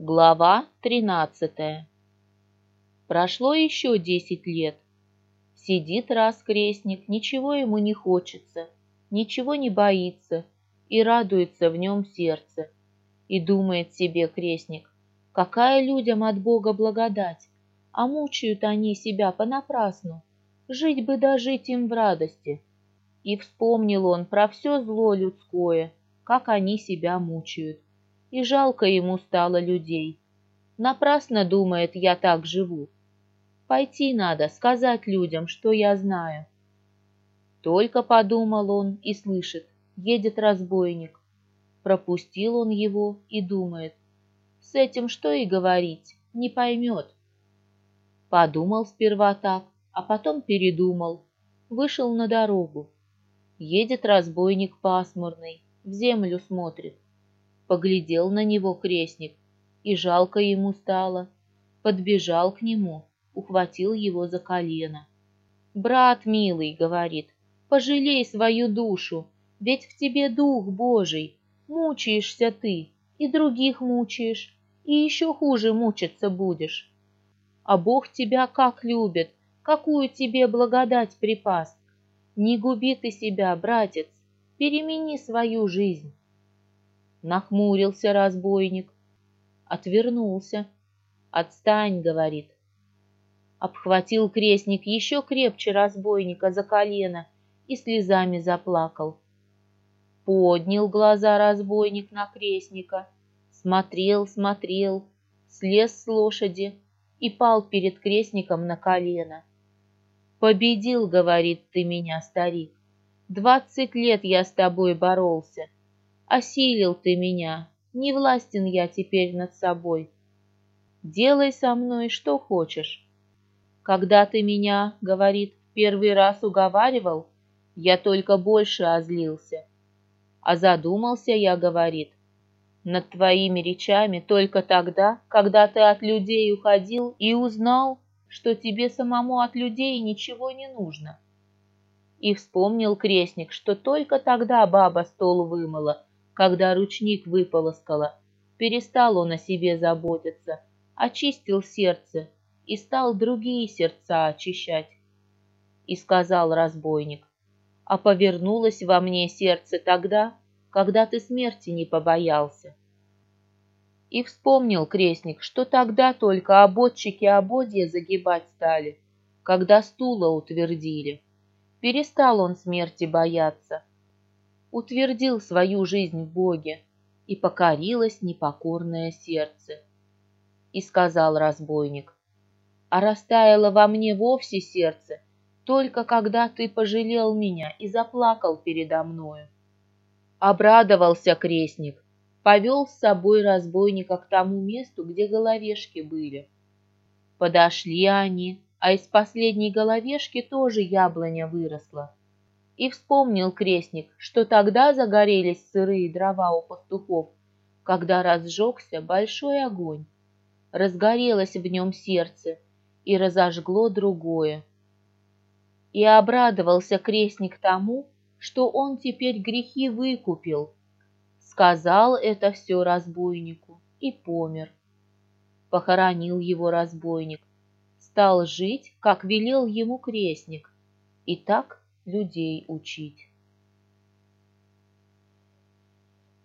Глава тринадцатая Прошло еще десять лет. Сидит раз крестник, ничего ему не хочется, ничего не боится, и радуется в нем сердце. И думает себе крестник, какая людям от Бога благодать, а мучают они себя понапрасну, жить бы дожить им в радости. И вспомнил он про все зло людское, как они себя мучают и жалко ему стало людей. Напрасно думает, я так живу. Пойти надо, сказать людям, что я знаю. Только подумал он и слышит, едет разбойник. Пропустил он его и думает, с этим что и говорить, не поймет. Подумал сперва так, а потом передумал, вышел на дорогу. Едет разбойник пасмурный, в землю смотрит. Поглядел на него крестник, и жалко ему стало. Подбежал к нему, ухватил его за колено. «Брат милый», — говорит, — «пожалей свою душу, ведь в тебе дух Божий, мучаешься ты, и других мучаешь, и еще хуже мучиться будешь. А Бог тебя как любит, какую тебе благодать припас. Не губи ты себя, братец, перемени свою жизнь. Нахмурился разбойник, отвернулся. «Отстань», — говорит. Обхватил крестник еще крепче разбойника за колено и слезами заплакал. Поднял глаза разбойник на крестника, смотрел, смотрел, слез с лошади и пал перед крестником на колено. «Победил, — говорит ты меня, старик, — двадцать лет я с тобой боролся» Осилил ты меня, не властен я теперь над собой. Делай со мной что хочешь. Когда ты меня, говорит, первый раз уговаривал, я только больше озлился. А задумался я, говорит, над твоими речами только тогда, когда ты от людей уходил и узнал, что тебе самому от людей ничего не нужно. И вспомнил крестник, что только тогда баба стол вымыла, когда ручник выполоскала. Перестал он о себе заботиться, очистил сердце и стал другие сердца очищать. И сказал разбойник, а повернулось во мне сердце тогда, когда ты смерти не побоялся. И вспомнил крестник, что тогда только ободчики ободья загибать стали, когда стула утвердили. Перестал он смерти бояться, утвердил свою жизнь в Боге, и покорилось непокорное сердце. И сказал разбойник, а растаяло во мне вовсе сердце, только когда ты пожалел меня и заплакал передо мною. Обрадовался крестник, повел с собой разбойника к тому месту, где головешки были. Подошли они, а из последней головешки тоже яблоня выросла. И вспомнил крестник, что тогда загорелись сырые дрова у пастухов, когда разжегся большой огонь. Разгорелось в нем сердце и разожгло другое. И обрадовался крестник тому, что он теперь грехи выкупил. Сказал это все разбойнику и помер. Похоронил его разбойник, стал жить, как велел ему крестник, и так людей учить.